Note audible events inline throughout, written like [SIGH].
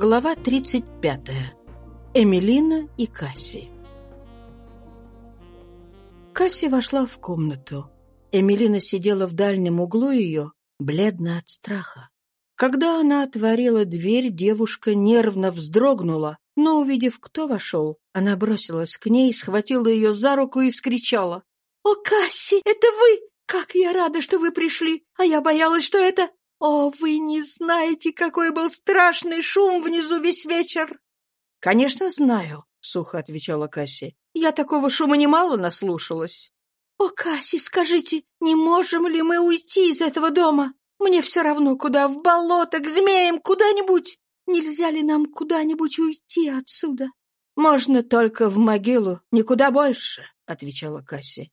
Глава 35. Эмилина и Касси. Касси вошла в комнату. Эмилина сидела в дальнем углу ее, бледная от страха. Когда она отворила дверь, девушка нервно вздрогнула, но, увидев, кто вошел, она бросилась к ней, схватила ее за руку и вскричала. «О, Касси, это вы! Как я рада, что вы пришли! А я боялась, что это «О, вы не знаете, какой был страшный шум внизу весь вечер!» «Конечно, знаю», — сухо отвечала Касси. «Я такого шума немало наслушалась». «О, Касси, скажите, не можем ли мы уйти из этого дома? Мне все равно, куда, в болото, к змеям, куда-нибудь. Нельзя ли нам куда-нибудь уйти отсюда?» «Можно только в могилу, никуда больше», — отвечала Касси.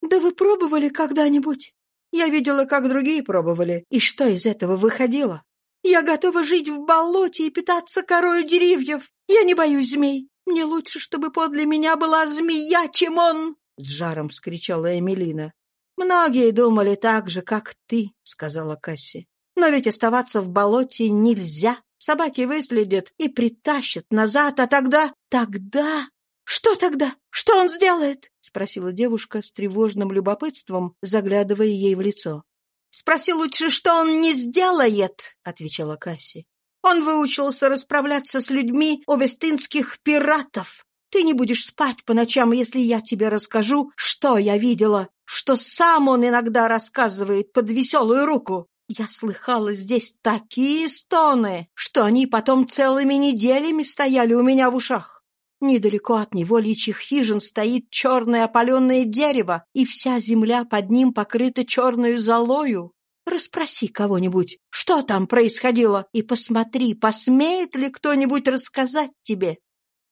«Да вы пробовали когда-нибудь?» Я видела, как другие пробовали, и что из этого выходило. Я готова жить в болоте и питаться корою деревьев. Я не боюсь змей. Мне лучше, чтобы подле меня была змея, чем он!» — с жаром вскричала Эмилина. «Многие думали так же, как ты», — сказала Касси. «Но ведь оставаться в болоте нельзя. Собаки выследят и притащат назад, а тогда... Тогда «Что тогда? Что он сделает?» — спросила девушка с тревожным любопытством, заглядывая ей в лицо. «Спроси лучше, что он не сделает», — отвечала Касси. «Он выучился расправляться с людьми овестинских пиратов. Ты не будешь спать по ночам, если я тебе расскажу, что я видела, что сам он иногда рассказывает под веселую руку. Я слыхала здесь такие стоны, что они потом целыми неделями стояли у меня в ушах. Недалеко от него личьих хижин стоит черное опаленное дерево, и вся земля под ним покрыта черную золою. Расспроси кого-нибудь, что там происходило, и посмотри, посмеет ли кто-нибудь рассказать тебе.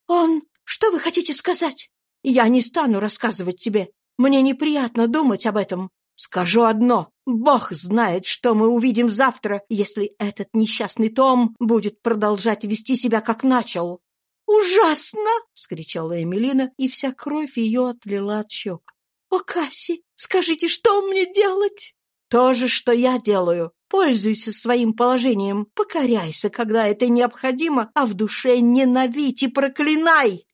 Он... Что вы хотите сказать? Я не стану рассказывать тебе. Мне неприятно думать об этом. Скажу одно. Бог знает, что мы увидим завтра, если этот несчастный Том будет продолжать вести себя, как начал. «Ужасно!» — вскричала Эмилина, и вся кровь ее отлила от щек. «О, Касси, скажите, что мне делать?» «То же, что я делаю. Пользуйся своим положением, покоряйся, когда это необходимо, а в душе ненавидь и проклинай!»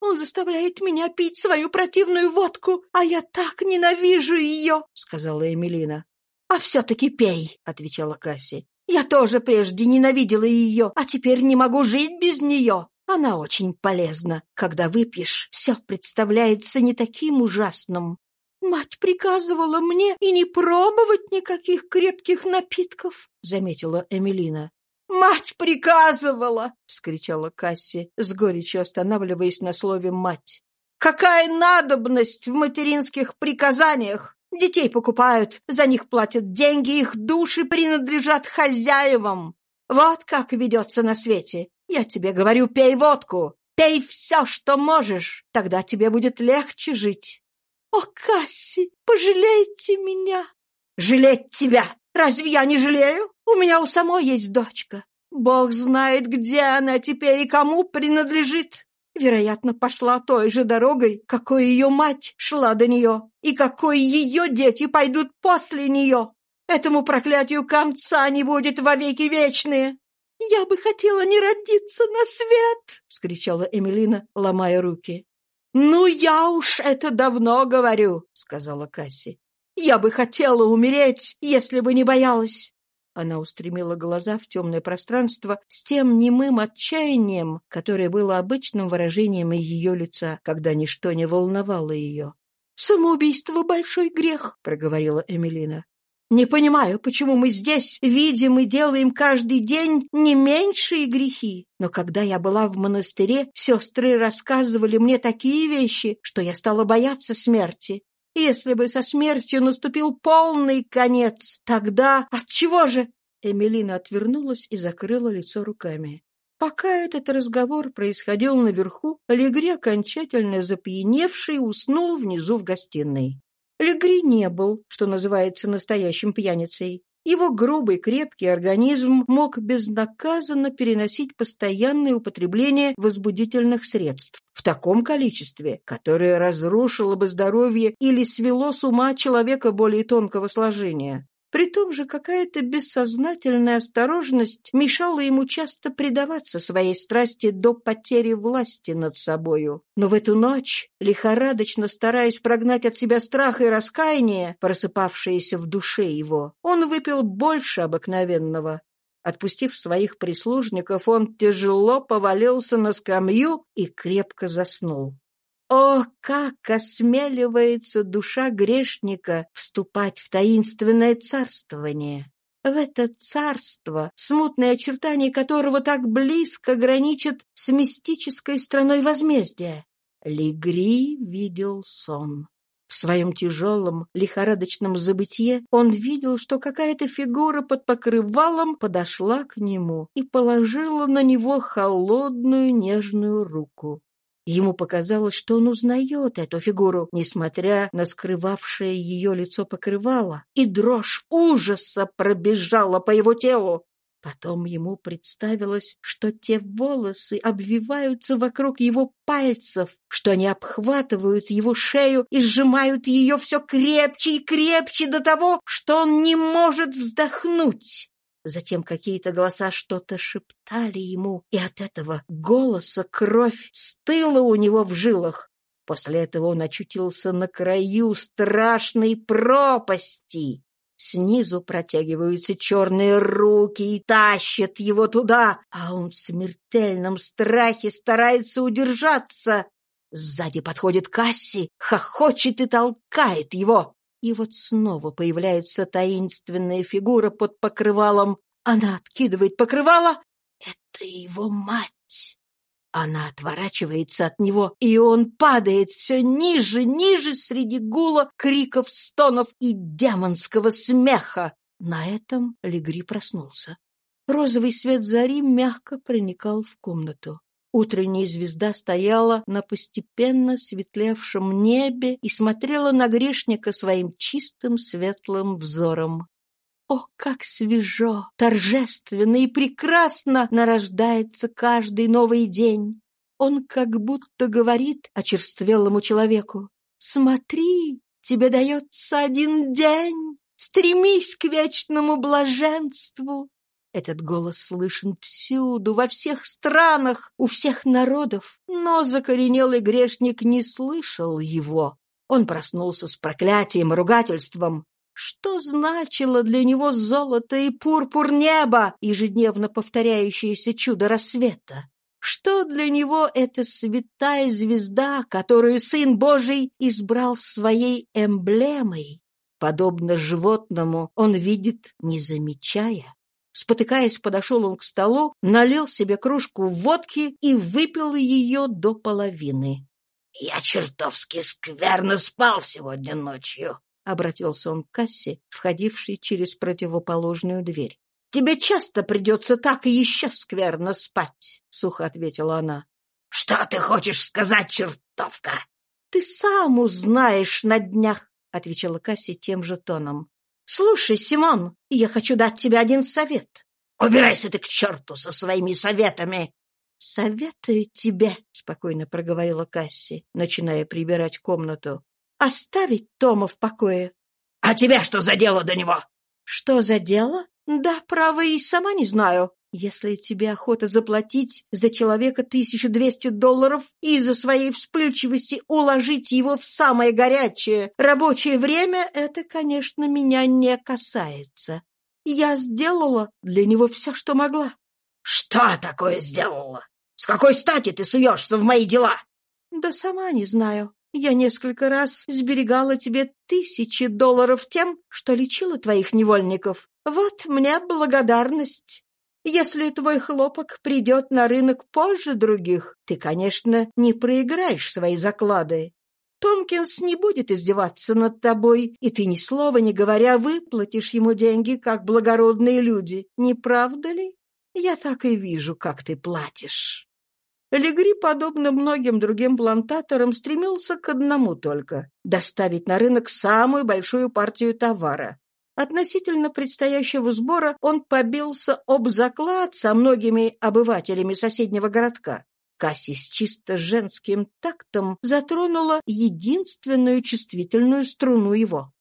«Он заставляет меня пить свою противную водку, а я так ненавижу ее!» — сказала Эмилина. «А все-таки пей!» — отвечала Касси. «Я тоже прежде ненавидела ее, а теперь не могу жить без нее. Она очень полезна. Когда выпьешь, все представляется не таким ужасным. «Мать приказывала мне и не пробовать никаких крепких напитков», — заметила Эмилина. «Мать приказывала!» — вскричала Касси, с горечью останавливаясь на слове «мать». «Какая надобность в материнских приказаниях! Детей покупают, за них платят деньги, их души принадлежат хозяевам. Вот как ведется на свете. Я тебе говорю, пей водку, пей все, что можешь, тогда тебе будет легче жить. О, Касси, пожалейте меня. Жалеть тебя? Разве я не жалею? У меня у самой есть дочка. Бог знает, где она теперь и кому принадлежит. Вероятно, пошла той же дорогой, какой ее мать шла до нее, и какой ее дети пойдут после нее. Этому проклятию конца не будет вовеки вечные. «Я бы хотела не родиться на свет!» — вскричала Эмилина, ломая руки. «Ну, я уж это давно говорю», — сказала Касси. «Я бы хотела умереть, если бы не боялась». Она устремила глаза в темное пространство с тем немым отчаянием, которое было обычным выражением ее лица, когда ничто не волновало ее. «Самоубийство — большой грех», — проговорила Эмилина. Не понимаю, почему мы здесь видим и делаем каждый день не меньшие грехи. Но когда я была в монастыре, сестры рассказывали мне такие вещи, что я стала бояться смерти. Если бы со смертью наступил полный конец, тогда... От чего же? Эмилина отвернулась и закрыла лицо руками. Пока этот разговор происходил наверху, Легри, окончательно запьяневший, уснул внизу в гостиной. Легри не был, что называется, настоящим пьяницей. Его грубый, крепкий организм мог безнаказанно переносить постоянное употребление возбудительных средств в таком количестве, которое разрушило бы здоровье или свело с ума человека более тонкого сложения. При том же какая-то бессознательная осторожность мешала ему часто предаваться своей страсти до потери власти над собою. Но в эту ночь, лихорадочно стараясь прогнать от себя страх и раскаяние, просыпавшиеся в душе его, он выпил больше обыкновенного. Отпустив своих прислужников, он тяжело повалился на скамью и крепко заснул. О, как осмеливается душа грешника вступать в таинственное царствование! В это царство, смутные очертания которого так близко граничат с мистической страной возмездия. Легри видел сон. В своем тяжелом, лихорадочном забытье он видел, что какая-то фигура под покрывалом подошла к нему и положила на него холодную нежную руку. Ему показалось, что он узнает эту фигуру, несмотря на скрывавшее ее лицо покрывало, и дрожь ужаса пробежала по его телу. Потом ему представилось, что те волосы обвиваются вокруг его пальцев, что они обхватывают его шею и сжимают ее все крепче и крепче до того, что он не может вздохнуть. Затем какие-то голоса что-то шептали ему, и от этого голоса кровь стыла у него в жилах. После этого он очутился на краю страшной пропасти. Снизу протягиваются черные руки и тащат его туда, а он в смертельном страхе старается удержаться. Сзади подходит Касси, хохочет и толкает его. И вот снова появляется таинственная фигура под покрывалом. Она откидывает покрывало. Это его мать. Она отворачивается от него, и он падает все ниже, ниже среди гула, криков, стонов и демонского смеха. На этом Легри проснулся. Розовый свет зари мягко проникал в комнату. Утренняя звезда стояла на постепенно светлевшем небе и смотрела на грешника своим чистым светлым взором. О, как свежо, торжественно и прекрасно нарождается каждый новый день! Он как будто говорит очерствелому человеку. «Смотри, тебе дается один день, стремись к вечному блаженству, этот голос слышен всюду, во всех странах, у всех народов, но закоренелый грешник не слышал его. Он проснулся с проклятием и ругательством. Что значило для него золото и пурпур неба, ежедневно повторяющееся чудо рассвета? Что для него эта святая звезда, которую Сын Божий избрал своей эмблемой? Подобно животному, он видит, не замечая. Спотыкаясь, подошел он к столу, налил себе кружку водки и выпил ее до половины. — Я чертовски скверно спал сегодня ночью, — обратился он к кассе, входившей через противоположную дверь. — Тебе часто придется так и еще скверно спать, — сухо ответила она. — Что ты хочешь сказать, чертовка? — Ты сам узнаешь на днях, — отвечала Касси тем же тоном. «Слушай, Симон, я хочу дать тебе один совет». «Убирайся ты к черту со своими советами!» «Советую тебе», — спокойно проговорила Касси, начиная прибирать комнату, — «оставить Тома в покое». «А тебя что за дело до него?» «Что за дело? Да, право, и сама не знаю. Если тебе охота заплатить за человека 1200 долларов и из-за своей вспыльчивости уложить его в самое горячее рабочее время, это, конечно, меня не касается. Я сделала для него все, что могла. — Что такое сделала? С какой стати ты суешься в мои дела? — Да сама не знаю. Я несколько раз сберегала тебе тысячи долларов тем, что лечила твоих невольников. Вот мне благодарность. Если твой хлопок придет на рынок позже других, ты, конечно, не проиграешь свои заклады. Томкинс не будет издеваться над тобой, и ты ни слова не говоря выплатишь ему деньги, как благородные люди. Не правда ли? Я так и вижу, как ты платишь». Легри, подобно многим другим плантаторам, стремился к одному только — доставить на рынок самую большую партию товара. Относительно предстоящего сбора он побился об заклад со многими обывателями соседнего городка. Касси с чисто женским тактом затронула единственную чувствительную струну его.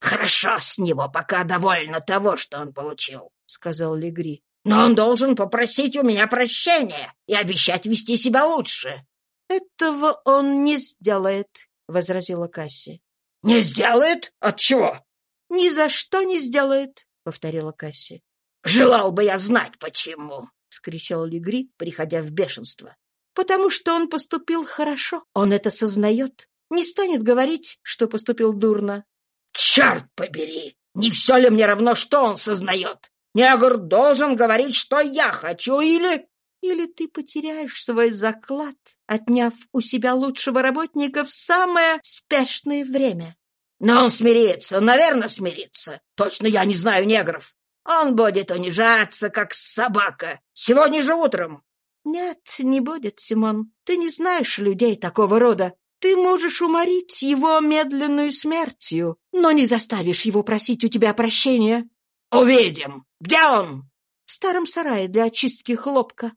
«Хорошо с него, пока довольно того, что он получил», — сказал Легри. «Но он должен попросить у меня прощения и обещать вести себя лучше». «Этого он не сделает», — возразила Касси. «Не сделает? От чего?» «Ни за что не сделает», — повторила Касси. «Желал бы я знать, почему», — скричал Легри, приходя в бешенство. «Потому что он поступил хорошо. Он это сознает. Не станет говорить, что поступил дурно. Черт побери! Не все ли мне равно, что он сознает? Негр должен говорить, что я хочу, или... Или ты потеряешь свой заклад, отняв у себя лучшего работника в самое спешное время. Но он смирится, наверное, смирится. Точно я не знаю негров. Он будет унижаться, как собака. Сегодня же утром. Нет, не будет, Симон. Ты не знаешь людей такого рода. Ты можешь уморить его медленную смертью, но не заставишь его просить у тебя прощения. Увидим. Где он? В старом сарае для очистки хлопка.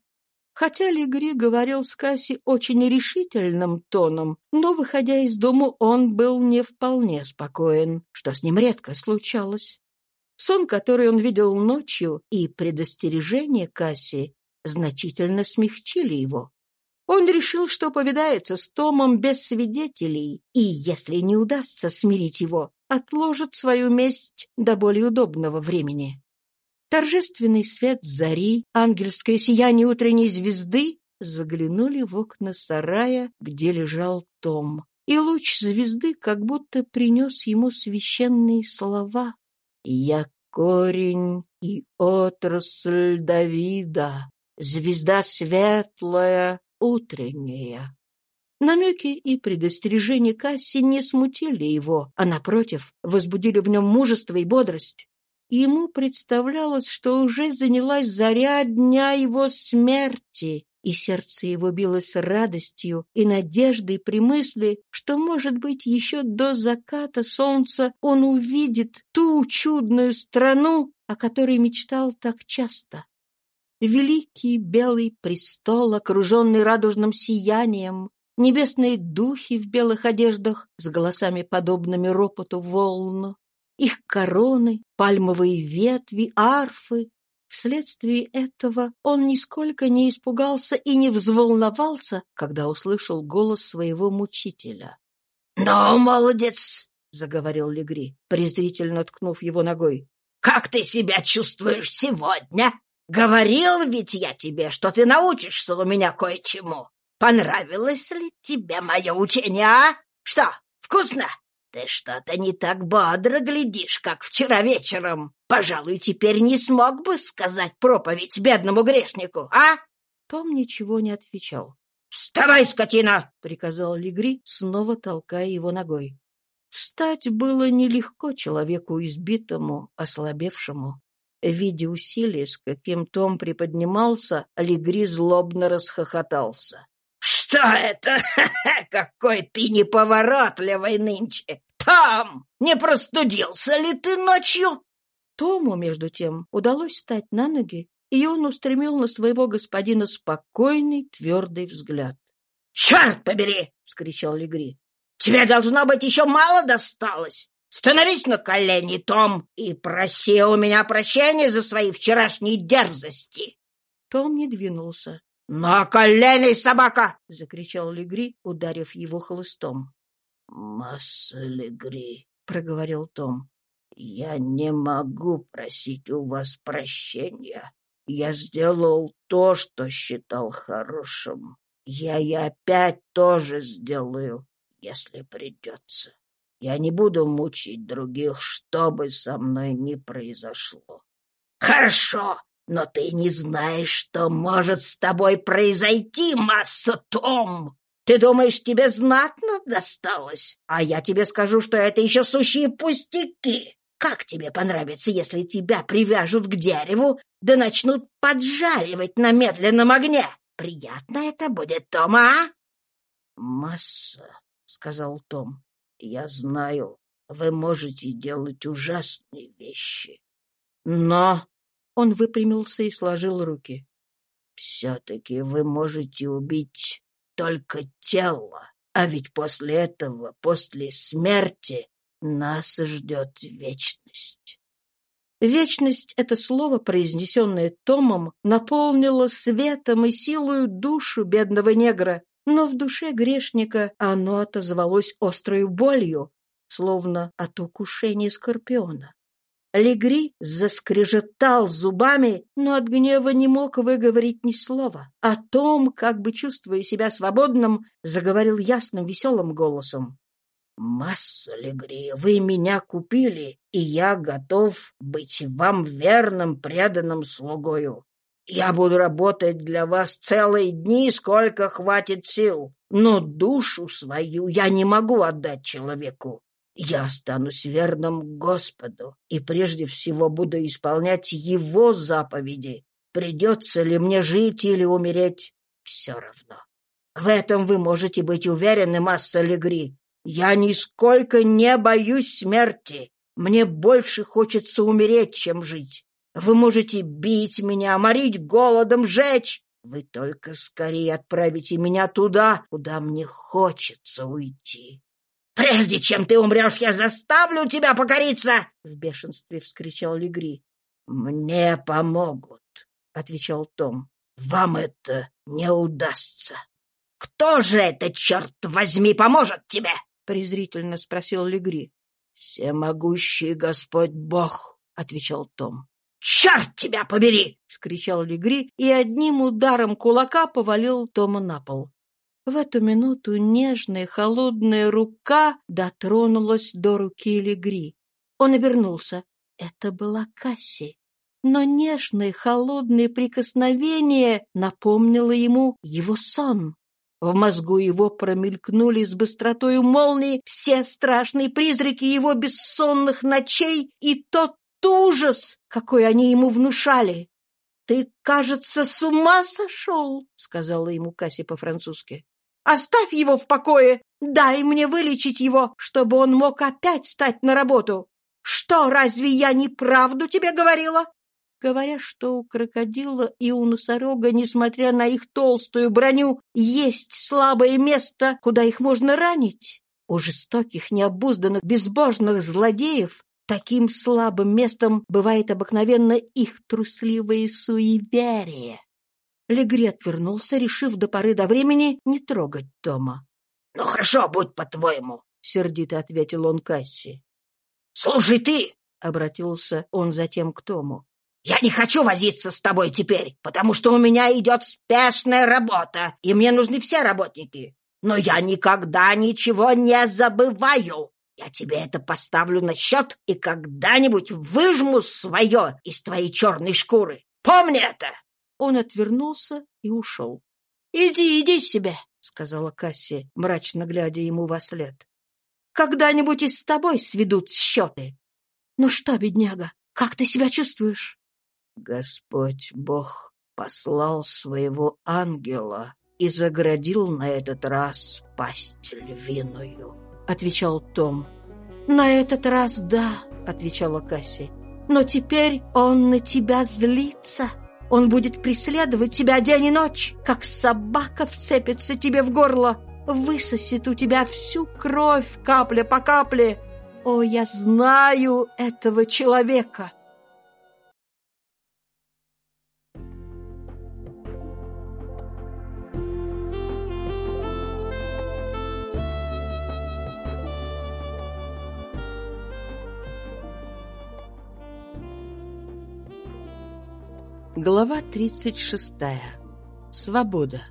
Хотя Легри говорил с Касси очень решительным тоном, но, выходя из дома, он был не вполне спокоен, что с ним редко случалось. Сон, который он видел ночью, и предостережение Касси значительно смягчили его. Он решил, что повидается с Томом без свидетелей, и, если не удастся смирить его, отложит свою месть до более удобного времени. Торжественный свет зари, ангельское сияние утренней звезды заглянули в окна сарая, где лежал Том. И луч звезды как будто принес ему священные слова. «Я корень и отрасль Давида, звезда светлая, утренняя. Намеки и предостережения Касси не смутили его, а, напротив, возбудили в нем мужество и бодрость. Ему представлялось, что уже занялась заря дня его смерти, и сердце его билось радостью и надеждой при мысли, что, может быть, еще до заката солнца он увидит ту чудную страну, о которой мечтал так часто. Великий белый престол, окруженный радужным сиянием, небесные духи в белых одеждах с голосами, подобными ропоту волн, их короны, пальмовые ветви, арфы. Вследствие этого он нисколько не испугался и не взволновался, когда услышал голос своего мучителя. «Ну, молодец!» — заговорил Легри, презрительно ткнув его ногой. «Как ты себя чувствуешь сегодня?» Говорил ведь я тебе, что ты научишься у меня кое-чему. Понравилось ли тебе мое учение, а? Что, вкусно? Ты что-то не так бодро глядишь, как вчера вечером. Пожалуй, теперь не смог бы сказать проповедь бедному грешнику, а? Том ничего не отвечал. «Вставай, скотина!» — приказал Легри, снова толкая его ногой. Встать было нелегко человеку избитому, ослабевшему. Видя усилие, с каким Том приподнимался, Алигри злобно расхохотался. «Что это? [LAUGHS] Какой ты неповоротливый нынче! Том, не простудился ли ты ночью?» Тому, между тем, удалось встать на ноги, и он устремил на своего господина спокойный, твердый взгляд. «Черт побери!» — вскричал Легри. «Тебе, должно быть, еще мало досталось. Становись на колени, Том, и проси у меня прощения за свои вчерашние дерзости. Том не двинулся. «На колени, собака!» — закричал Легри, ударив его хлыстом. «Масса Легри», — проговорил Том, — «я не могу просить у вас прощения. Я сделал то, что считал хорошим. Я и опять тоже сделаю, если придется. Я не буду мучить других, что бы со мной ни произошло. Хорошо, но ты не знаешь, что может с тобой произойти, масса Том. Ты думаешь, тебе знатно досталось? А я тебе скажу, что это еще сущие пустяки. Как тебе понравится, если тебя привяжут к дереву, да начнут поджаривать на медленном огне? Приятно это будет, Том, а? Масса, — сказал Том. Я знаю, вы можете делать ужасные вещи. Но... Он выпрямился и сложил руки. Все-таки вы можете убить только тело. А ведь после этого, после смерти, Нас ждет вечность. Вечность — это слово, произнесенное Томом, наполнило светом и силою душу бедного негра, но в душе грешника оно отозвалось острой болью, словно от укушения скорпиона. Легри заскрежетал зубами, но от гнева не мог выговорить ни слова. О том, как бы чувствуя себя свободным, заговорил ясным, веселым голосом. «Масса, Легри, вы меня купили, и я готов быть вам верным, преданным слугою. Я буду работать для вас целые дни, сколько хватит сил, но душу свою я не могу отдать человеку. Я останусь верным Господу и прежде всего буду исполнять Его заповеди. Придется ли мне жить или умереть, все равно. В этом вы можете быть уверены, масса Легри. Я нисколько не боюсь смерти. Мне больше хочется умереть, чем жить. Вы можете бить меня, морить голодом, жечь. Вы только скорее отправите меня туда, куда мне хочется уйти. «Прежде чем ты умрешь, я заставлю тебя покориться!» — в бешенстве вскричал Легри. «Мне помогут», — отвечал Том. «Вам это не удастся». «Кто же это, черт возьми, поможет тебе?» — презрительно спросил Легри. «Всемогущий Господь Бог», — отвечал Том. «Черт тебя побери!» — вскричал Легри и одним ударом кулака повалил Тома на пол. В эту минуту нежная холодная рука дотронулась до руки Легри. Он обернулся. Это была Касси. Но нежное холодное прикосновение напомнило ему его сон. В мозгу его промелькнули с быстротой молнии все страшные призраки его бессонных ночей и тот ужас, какой они ему внушали. «Ты, кажется, с ума сошел», — сказала ему Касси по-французски. Оставь его в покое! Дай мне вылечить его, чтобы он мог опять стать на работу! Что, разве я неправду тебе говорила?» Говоря, что у крокодила и у носорога, несмотря на их толстую броню, есть слабое место, куда их можно ранить. У жестоких, необузданных, безбожных злодеев таким слабым местом бывает обыкновенно их трусливое суеверие. Легри отвернулся, решив до поры до времени не трогать Тома. — Ну хорошо, будь по-твоему, — сердито ответил он Касси. — Слушай ты, — обратился он затем к Тому. — Я не хочу возиться с тобой теперь, потому что у меня идет спешная работа, и мне нужны все работники. Но я никогда ничего не забываю. Я тебе это поставлю на счет и когда-нибудь выжму свое из твоей черной шкуры. Помни это!» Он отвернулся и ушел. «Иди, иди себе», — сказала Касси, мрачно глядя ему во след. «Когда-нибудь и с тобой сведут счеты. Ну что, бедняга, как ты себя чувствуешь?» «Господь Бог послал своего ангела и заградил на этот раз пасть львиную», — отвечал Том. «На этот раз да», — отвечала Касси. «Но теперь он на тебя злится». Он будет преследовать тебя день и ночь, как собака вцепится тебе в горло, высосет у тебя всю кровь капля по капле. О, я знаю этого человека!» Глава 36. Свобода.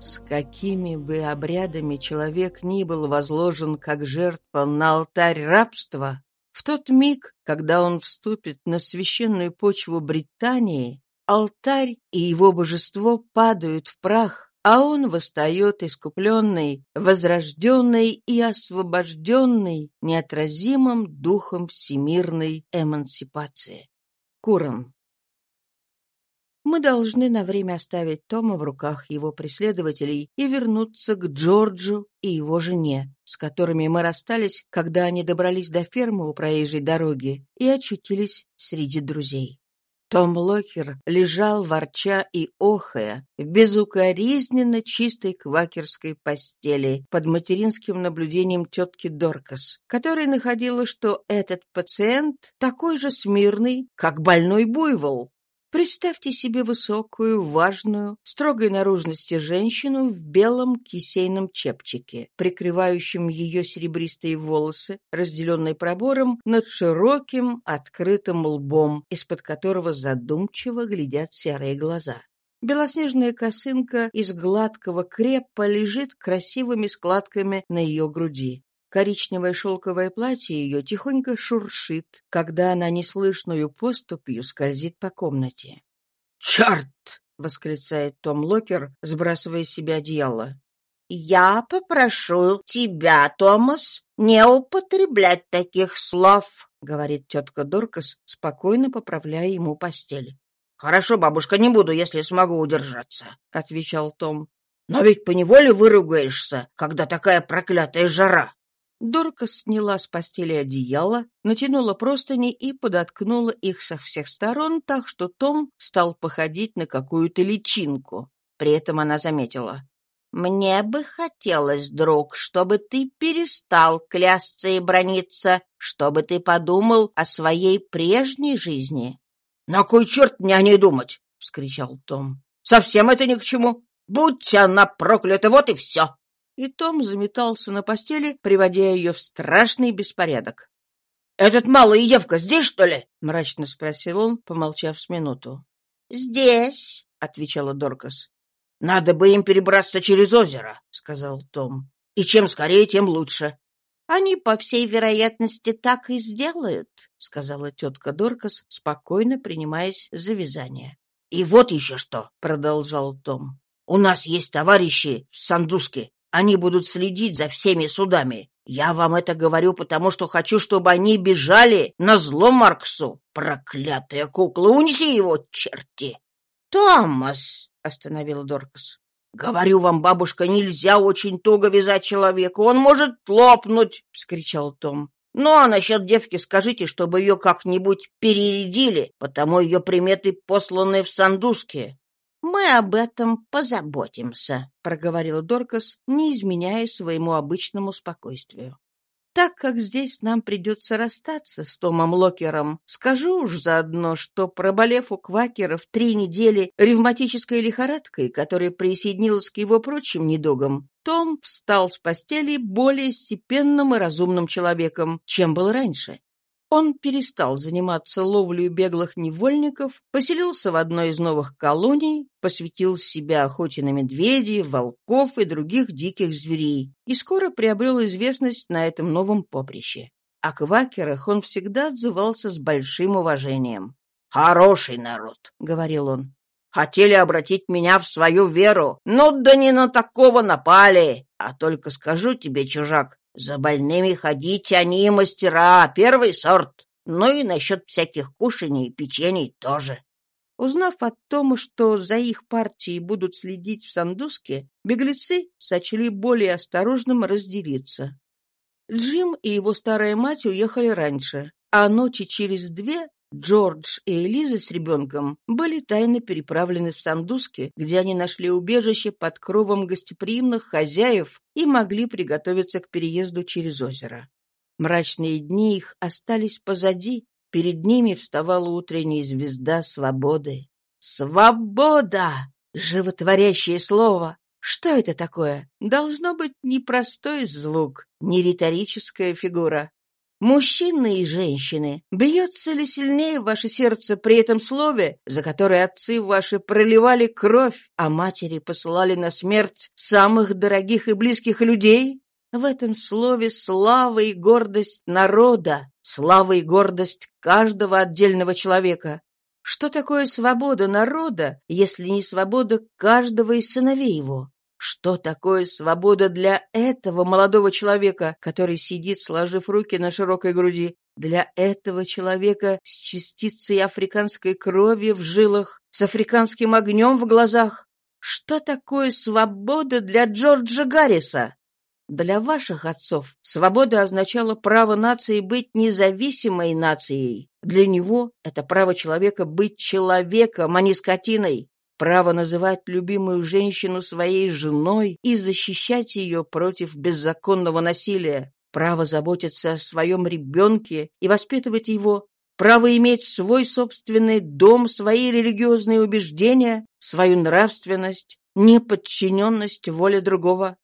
С какими бы обрядами человек ни был возложен как жертва на алтарь рабства, в тот миг, когда он вступит на священную почву Британии, алтарь и его божество падают в прах, а он восстает искупленный, возрожденный и освобожденный неотразимым духом всемирной эмансипации. Куран. Мы должны на время оставить Тома в руках его преследователей и вернуться к Джорджу и его жене, с которыми мы расстались, когда они добрались до фермы у проезжей дороги и очутились среди друзей. Том Локер лежал, ворча и охая, в безукоризненно чистой квакерской постели под материнским наблюдением тетки Доркас, которая находила, что этот пациент такой же смирный, как больной буйвол. Представьте себе высокую, важную, строгой наружности женщину в белом кисейном чепчике, прикрывающем ее серебристые волосы, разделенные пробором над широким, открытым лбом, из-под которого задумчиво глядят серые глаза. Белоснежная косынка из гладкого крепа лежит красивыми складками на ее груди. Коричневое шелковое платье ее тихонько шуршит, когда она неслышную поступью скользит по комнате. «Черт!» — восклицает Том Локер, сбрасывая с себя одеяло. «Я попрошу тебя, Томас, не употреблять таких слов», — говорит тетка Доркас, спокойно поправляя ему постель. «Хорошо, бабушка, не буду, если смогу удержаться», — отвечал Том. «Но ведь поневоле выругаешься, когда такая проклятая жара». Дорка сняла с постели одеяло, натянула простыни и подоткнула их со всех сторон, так что Том стал походить на какую-то личинку. При этом она заметила. «Мне бы хотелось, друг, чтобы ты перестал клясться и брониться, чтобы ты подумал о своей прежней жизни». «На кой черт мне о ней думать?» — вскричал Том. «Совсем это ни к чему. Будь она проклята, вот и все!» И Том заметался на постели, приводя ее в страшный беспорядок. «Этот малый девка здесь, что ли?» — мрачно спросил он, помолчав с минуту. «Здесь», — отвечала Доркас. «Надо бы им перебраться через озеро», — сказал Том. «И чем скорее, тем лучше». «Они, по всей вероятности, так и сделают», — сказала тетка Доркас, спокойно принимаясь за вязание. «И вот еще что», — продолжал Том. «У нас есть товарищи в Сандуске, они будут следить за всеми судами. Я вам это говорю, потому что хочу, чтобы они бежали на зло Марксу. Проклятая кукла, унеси его, черти!» «Томас!» — остановил Доркас. «Говорю вам, бабушка, нельзя очень туго вязать человека, он может лопнуть!» — вскричал Том. «Ну, а насчет девки скажите, чтобы ее как-нибудь перередили, потому ее приметы посланы в Сандуске. «Мы об этом позаботимся», — проговорил Доркас, не изменяя своему обычному спокойствию. Так как здесь нам придется расстаться с Томом Локером, скажу уж заодно, что, проболев у квакеров три недели ревматической лихорадкой, которая присоединилась к его прочим недугам, том встал с постели более степенным и разумным человеком, чем был раньше. Он перестал заниматься ловлей беглых невольников, поселился в одной из новых колоний, посвятил себя охоте на медведей, волков и других диких зверей и скоро приобрел известность на этом новом поприще. О квакерах он всегда отзывался с большим уважением. «Хороший народ», — говорил он. «Хотели обратить меня в свою веру, но да не на такого напали. А только скажу тебе, чужак, за больными ходить они мастера, первый сорт. Ну и насчет всяких кушаний и печений тоже. Узнав от Тома, что за их партией будут следить в Сандуске, беглецы сочли более осторожным разделиться. Джим и его старая мать уехали раньше, а ночи через две Джордж и Элиза с ребенком были тайно переправлены в Сандуски, где они нашли убежище под кровом гостеприимных хозяев и могли приготовиться к переезду через озеро. Мрачные дни их остались позади, перед ними вставала утренняя звезда свободы. Свобода! Животворящее слово! Что это такое? Должно быть непростой звук, не риторическая фигура. Мужчины и женщины, бьется ли сильнее ваше сердце при этом слове, за которое отцы ваши проливали кровь, а матери посылали на смерть самых дорогих и близких людей? В этом слове слава и гордость народа, слава и гордость каждого отдельного человека. Что такое свобода народа, если не свобода каждого из сыновей его? Что такое свобода для этого молодого человека, который сидит, сложив руки на широкой груди, для этого человека с частицей африканской крови в жилах, с африканским огнем в глазах? Что такое свобода для Джорджа Гарриса? Для ваших отцов свобода означала право нации быть независимой нацией. Для него это право человека быть человеком, а не скотиной. Право называть любимую женщину своей женой и защищать ее против беззаконного насилия. Право заботиться о своем ребенке и воспитывать его. Право иметь свой собственный дом, свои религиозные убеждения, свою нравственность, неподчиненность воле другого.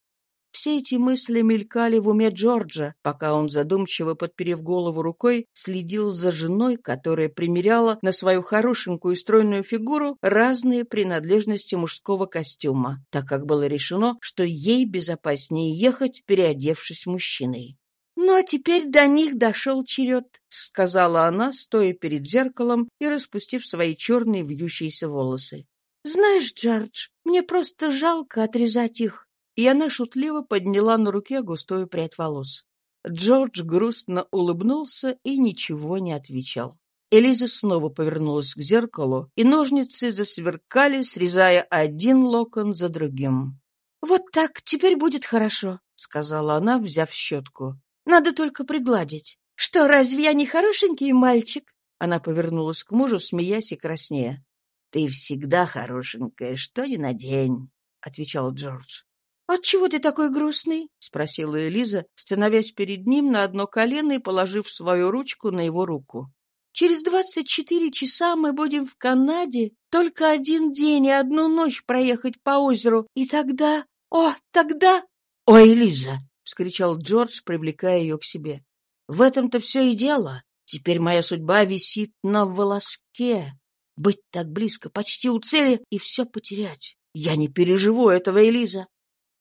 Все эти мысли мелькали в уме Джорджа, пока он, задумчиво подперев голову рукой, следил за женой, которая примеряла на свою хорошенькую и стройную фигуру разные принадлежности мужского костюма, так как было решено, что ей безопаснее ехать, переодевшись мужчиной. «Ну, а теперь до них дошел черед», — сказала она, стоя перед зеркалом и распустив свои черные вьющиеся волосы. «Знаешь, Джордж, мне просто жалко отрезать их и она шутливо подняла на руке густую прядь волос. Джордж грустно улыбнулся и ничего не отвечал. Элиза снова повернулась к зеркалу, и ножницы засверкали, срезая один локон за другим. «Вот так, теперь будет хорошо», — сказала она, взяв щетку. «Надо только пригладить. Что, разве я не хорошенький мальчик?» Она повернулась к мужу, смеясь и краснея. «Ты всегда хорошенькая, что ни на день», — отвечал Джордж. «Отчего ты такой грустный?» — спросила Элиза, становясь перед ним на одно колено и положив свою ручку на его руку. «Через двадцать четыре часа мы будем в Канаде. Только один день и одну ночь проехать по озеру. И тогда... О, тогда...» «О, Элиза!» — вскричал Джордж, привлекая ее к себе. «В этом-то все и дело. Теперь моя судьба висит на волоске. Быть так близко, почти у цели, и все потерять. Я не переживу этого, Элиза.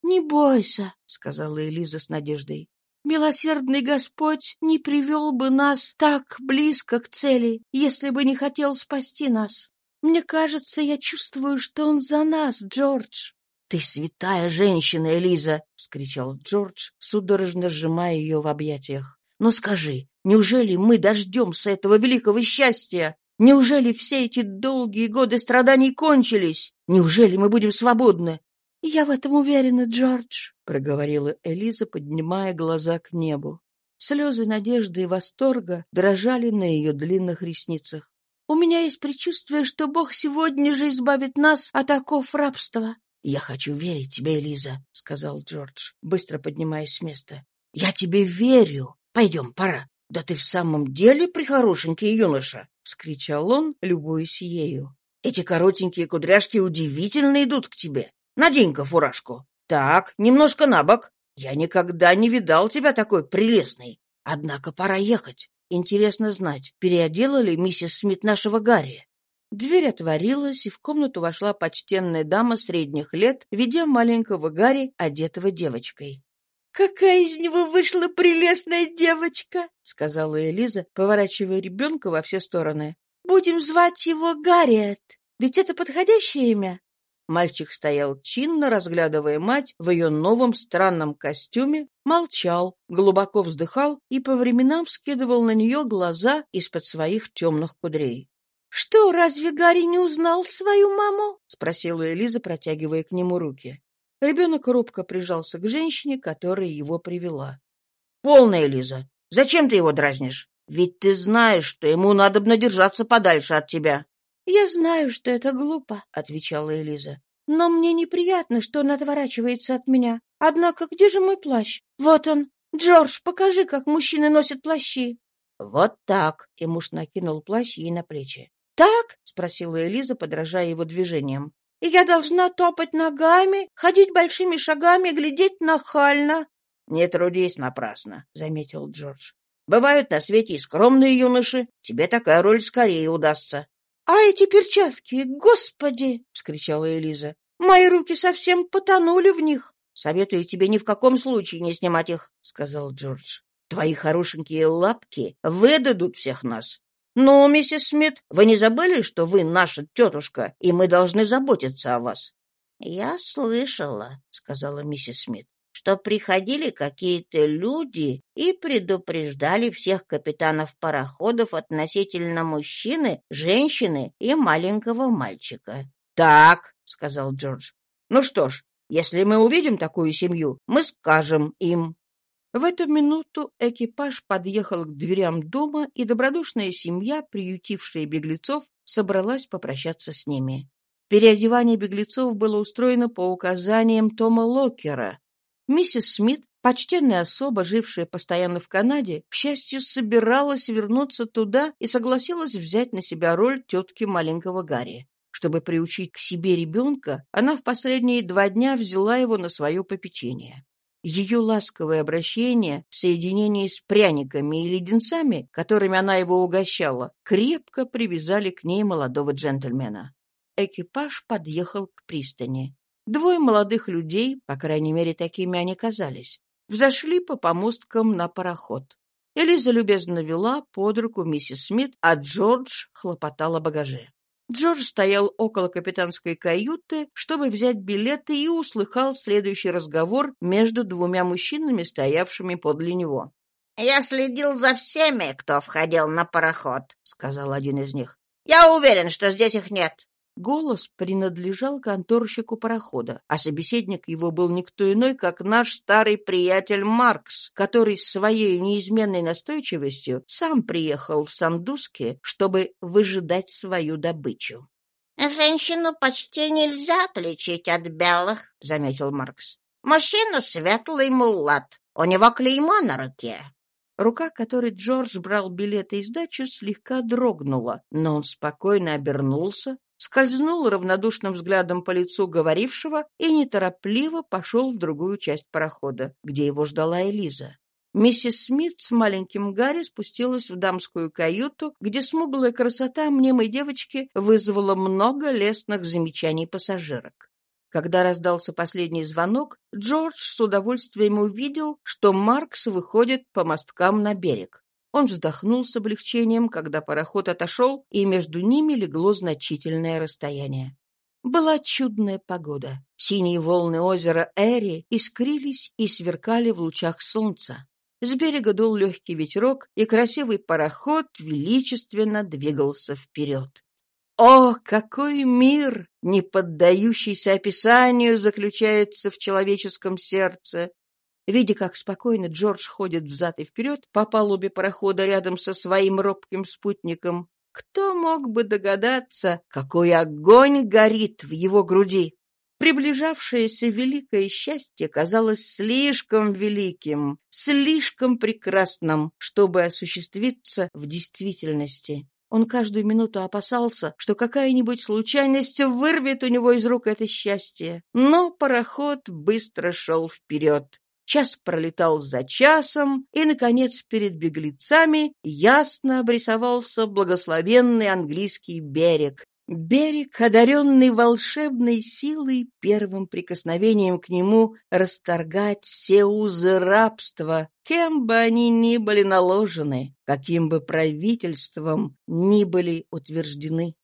«Не бойся», — сказала Элиза с надеждой. «Милосердный Господь не привел бы нас так близко к цели, если бы не хотел спасти нас. Мне кажется, я чувствую, что он за нас, Джордж». «Ты святая женщина, Элиза!» — вскричал Джордж, судорожно сжимая ее в объятиях. «Но скажи, неужели мы дождемся этого великого счастья? Неужели все эти долгие годы страданий кончились? Неужели мы будем свободны? «Я в этом уверена, Джордж», — проговорила Элиза, поднимая глаза к небу. Слезы надежды и восторга дрожали на ее длинных ресницах. «У меня есть предчувствие, что Бог сегодня же избавит нас от оков рабства». «Я хочу верить тебе, Элиза», — сказал Джордж, быстро поднимаясь с места. «Я тебе верю. Пойдем, пора». «Да ты в самом деле прихорошенький юноша!» — вскричал он, любуясь ею. «Эти коротенькие кудряшки удивительно идут к тебе. Надень-ка фуражку. Так, немножко на бок. Я никогда не видал тебя такой прелестной. Однако пора ехать. Интересно знать, переодела ли миссис Смит нашего Гарри. Дверь отворилась, и в комнату вошла почтенная дама средних лет, ведя маленького Гарри, одетого девочкой. «Какая из него вышла прелестная девочка!» — сказала Элиза, поворачивая ребенка во все стороны. «Будем звать его Гарриет. Ведь это подходящее имя?» Мальчик стоял чинно, разглядывая мать в ее новом странном костюме, молчал, глубоко вздыхал и по временам вскидывал на нее глаза из-под своих темных кудрей. — Что, разве Гарри не узнал свою маму? — спросила Элиза, протягивая к нему руки. Ребенок робко прижался к женщине, которая его привела. — Полная, Элиза! Зачем ты его дразнишь? Ведь ты знаешь, что ему надо держаться подальше от тебя. «Я знаю, что это глупо», — отвечала Элиза. «Но мне неприятно, что он отворачивается от меня. Однако где же мой плащ? Вот он. Джордж, покажи, как мужчины носят плащи». «Вот так», — и муж накинул плащ ей на плечи. «Так?» — спросила Элиза, подражая его движениям. «И я должна топать ногами, ходить большими шагами, глядеть нахально». «Не трудись напрасно», — заметил Джордж. «Бывают на свете и скромные юноши. Тебе такая роль скорее удастся. «А эти перчатки, господи!» — вскричала Элиза. «Мои руки совсем потонули в них». «Советую тебе ни в каком случае не снимать их», — сказал Джордж. «Твои хорошенькие лапки выдадут всех нас. Ну, миссис Смит, вы не забыли, что вы наша тетушка, и мы должны заботиться о вас?» «Я слышала», — сказала миссис Смит что приходили какие-то люди и предупреждали всех капитанов пароходов относительно мужчины, женщины и маленького мальчика. «Так», — сказал Джордж. «Ну что ж, если мы увидим такую семью, мы скажем им». В эту минуту экипаж подъехал к дверям дома, и добродушная семья, приютившая беглецов, собралась попрощаться с ними. Переодевание беглецов было устроено по указаниям Тома Локера. Миссис Смит, почтенная особа, жившая постоянно в Канаде, к счастью, собиралась вернуться туда и согласилась взять на себя роль тетки маленького Гарри. Чтобы приучить к себе ребенка, она в последние два дня взяла его на свое попечение. Ее ласковое обращение в соединении с пряниками и леденцами, которыми она его угощала, крепко привязали к ней молодого джентльмена. Экипаж подъехал к пристани. Двое молодых людей, по крайней мере, такими они казались, взошли по помосткам на пароход. Элиза любезно вела под руку миссис Смит, а Джордж хлопотал о багаже. Джордж стоял около капитанской каюты, чтобы взять билеты, и услыхал следующий разговор между двумя мужчинами, стоявшими подле него. «Я следил за всеми, кто входил на пароход», — сказал один из них. «Я уверен, что здесь их нет. Голос принадлежал конторщику парохода, а собеседник его был никто иной, как наш старый приятель Маркс, который с своей неизменной настойчивостью сам приехал в Сандуске, чтобы выжидать свою добычу. «Женщину почти нельзя отличить от белых», — заметил Маркс. «Мужчина светлый мулат. У него клеймо на руке». Рука, которой Джордж брал билеты и сдачу, слегка дрогнула, но он спокойно обернулся, скользнул равнодушным взглядом по лицу говорившего и неторопливо пошел в другую часть парохода, где его ждала Элиза. Миссис Смит с маленьким Гарри спустилась в дамскую каюту, где смуглая красота мнимой девочки вызвала много лестных замечаний пассажирок. Когда раздался последний звонок, Джордж с удовольствием увидел, что Маркс выходит по мосткам на берег. Он вздохнул с облегчением, когда пароход отошел, и между ними легло значительное расстояние. Была чудная погода. Синие волны озера Эри искрились и сверкали в лучах солнца. С берега дул легкий ветерок, и красивый пароход величественно двигался вперед. О, какой мир, не поддающийся описанию, заключается в человеческом серце! Видя, как спокойно Джордж ходит взад и вперед по палубе парохода рядом со своим робким спутником, кто мог бы догадаться, какой огонь горит в его груди? Приближавшееся великое счастье казалось слишком великим, слишком прекрасным, чтобы осуществиться в действительности. Он каждую минуту опасался, что какая-нибудь случайность вырвет у него из рук это счастье. Но пароход быстро шел вперед. Час пролетал за часом, и, наконец, перед беглецами ясно обрисовался благословенный английский берег. Берег, одаренный волшебной силой, первым прикосновением к нему расторгать все узы рабства, кем бы они ни были наложены, каким бы правительством ни были утверждены.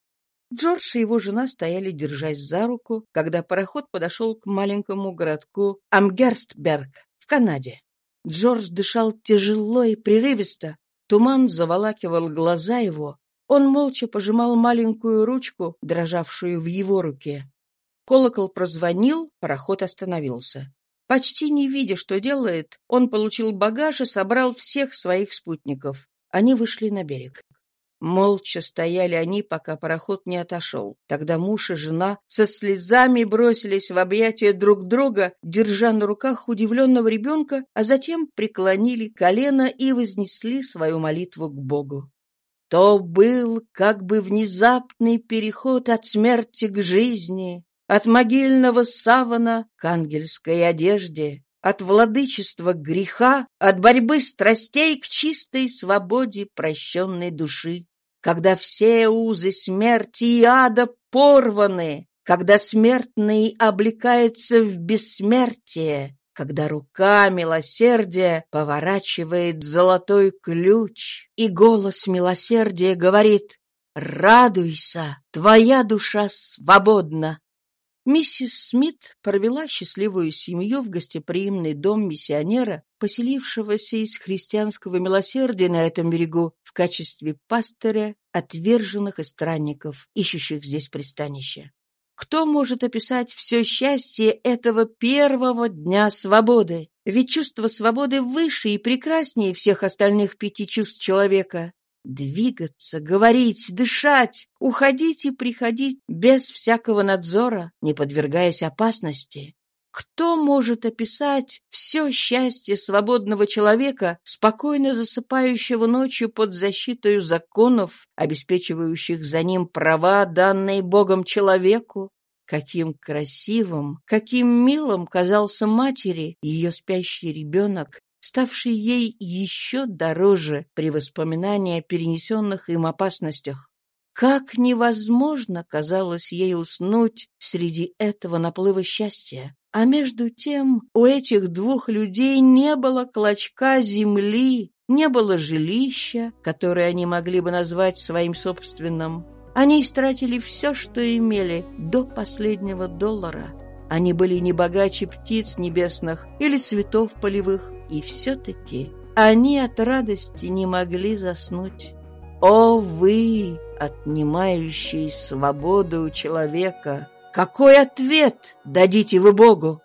Джордж и его жена стояли, держась за руку, когда пароход подошел к маленькому городку Амгерстберг, в Канаде. Джордж дышал тяжело и прерывисто. Туман заволакивал глаза его. Он молча пожимал маленькую ручку, дрожавшую в его руке. Колокол прозвонил, пароход остановился. Почти не видя, что делает, он получил багаж и собрал всех своих спутников. Они вышли на берег. Молча стояли они, пока пароход не отошел. Тогда муж и жена со слезами бросились в объятия друг друга, держа на руках удивленного ребенка, а затем преклонили колено и вознесли свою молитву к Богу. То был как бы внезапный переход от смерти к жизни, от могильного савана к ангельской одежде, от владычества греха, от борьбы страстей к чистой свободе прощенной души когда все узы смерти и ада порваны, когда смертный облекается в бессмертие, когда рука милосердия поворачивает золотой ключ, и голос милосердия говорит «Радуйся, твоя душа свободна». Миссис Смит провела счастливую семью в гостеприимный дом миссионера, поселившегося из христианского милосердия на этом берегу в качестве пастыря отверженных и странников, ищущих здесь пристанище. Кто может описать все счастье этого первого дня свободы? Ведь чувство свободы выше и прекраснее всех остальных пяти чувств человека. Двигаться, говорить, дышать, уходить и приходить без всякого надзора, не подвергаясь опасности. Кто может описать все счастье свободного человека, спокойно засыпающего ночью под защитой законов, обеспечивающих за ним права, данные Богом человеку? Каким красивым, каким милым казался матери ее спящий ребенок, ставший ей еще дороже при воспоминании о перенесенных им опасностях. Как невозможно казалось ей уснуть среди этого наплыва счастья. А между тем у этих двух людей не было клочка земли, не было жилища, которое они могли бы назвать своим собственным. Они истратили все, что имели, до последнего доллара. Они были не богаче птиц небесных или цветов полевых, и все-таки они от радости не могли заснуть. О, вы, отнимающие свободу у человека! Какой ответ дадите вы Богу?